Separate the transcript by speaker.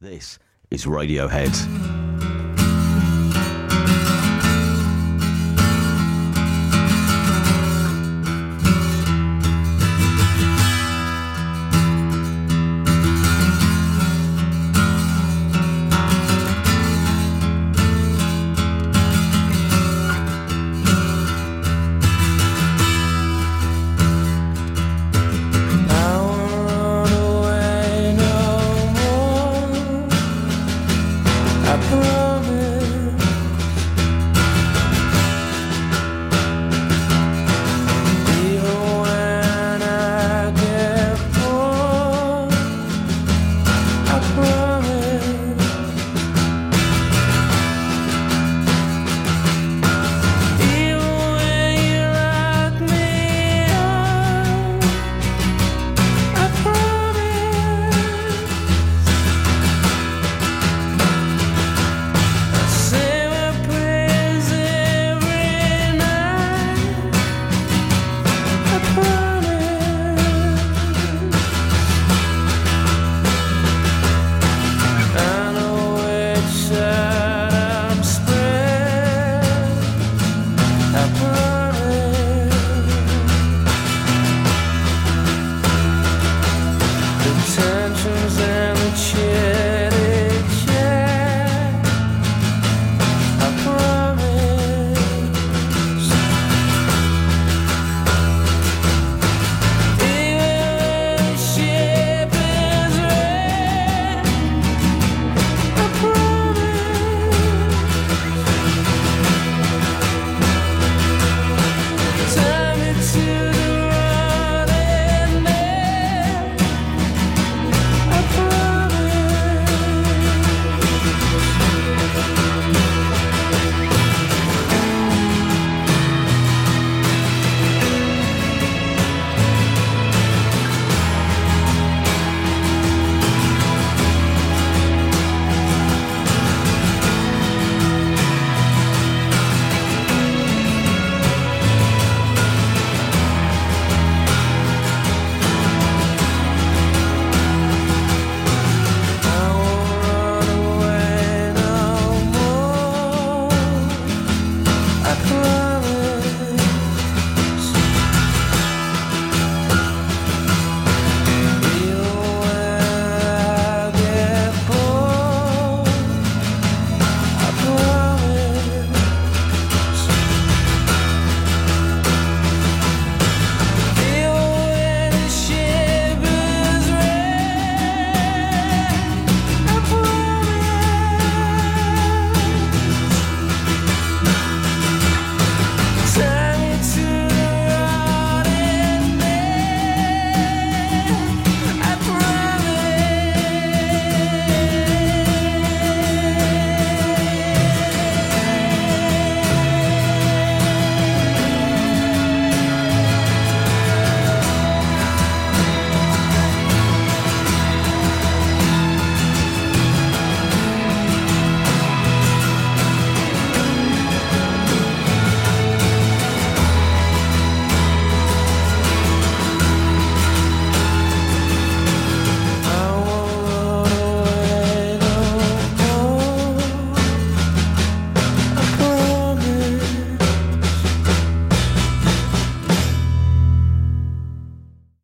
Speaker 1: This is Radiohead. Papa.